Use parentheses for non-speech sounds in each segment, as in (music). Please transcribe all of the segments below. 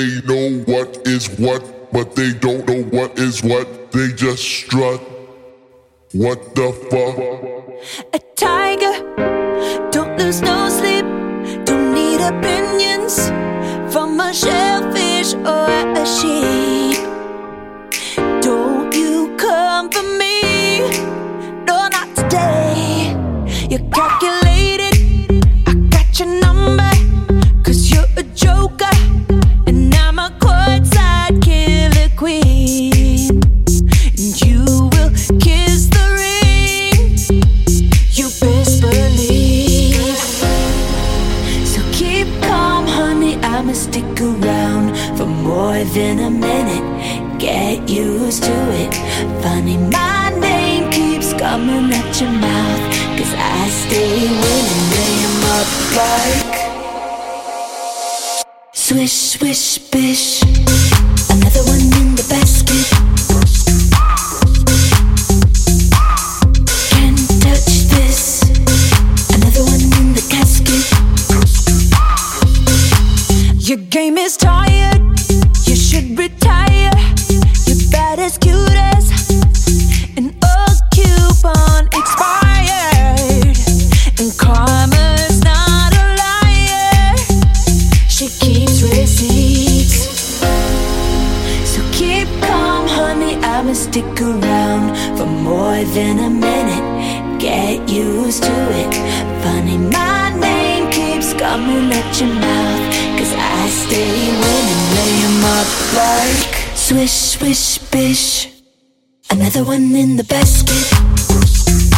they know what is what, but they don't know what is what. They just strut. What the fuck? A tiger, don't lose no sleep. Don't need opinions from a shellfish or a sheep. Don't you come for me? No, not today. You're calculated. Than a minute. Get used to it. Funny, my name keeps coming at your mouth. Cause I stay winning, 'em up like. Swish, swish, bish. Stick around for more than a minute. Get used to it. Funny, my name keeps coming at your mouth. Cause I stay winning, lay 'em up like swish, swish, bish. Another one in the basket.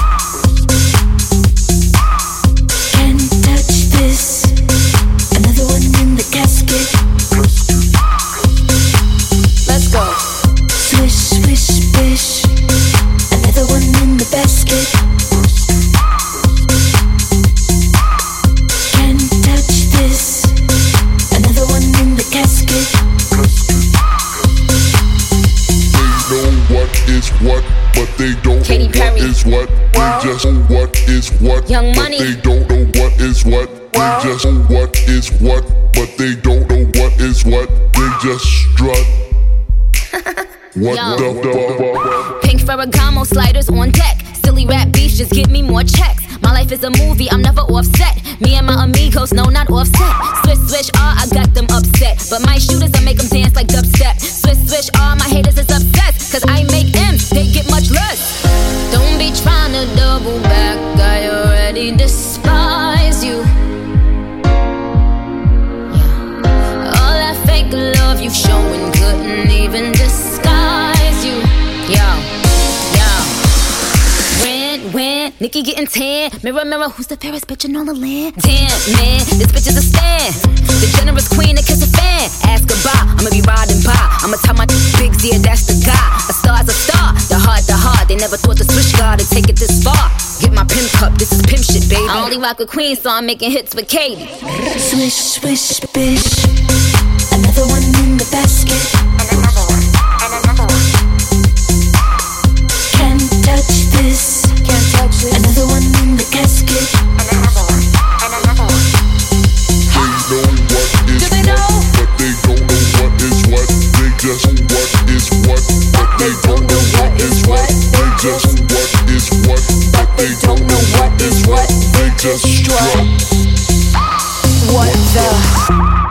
What but they don't Katy know Perry. what is what. They just know what is what, Young but Money. they don't know what is what. They just know what is what, but they don't know what is what. They just strut. (laughs) what Yo. the fuck? Pink Ferragamo sliders on deck. Silly rap beats just give me more checks. My life is a movie, I'm never offset. Me and my amigos, no, not offset. Swish, swish, ah, I got them upset. But my shooters, I make them dance like dubstep. Swish, Nicki getting tan. Mirror, mirror, who's the fairest bitch in all the land? Damn, man, this bitch is a stand. The generous queen that kiss a fan. Ask goodbye, I'ma be riding by. I'ma tell my big yeah, that's the guy. A star's a star, the heart, the heart. They never thought the switch guard to take it this far. Get my pimp cup, this is pimp shit, baby. I only rock with queens, so I'm making hits with Katy. Swish, swish, bish. destroy. What the?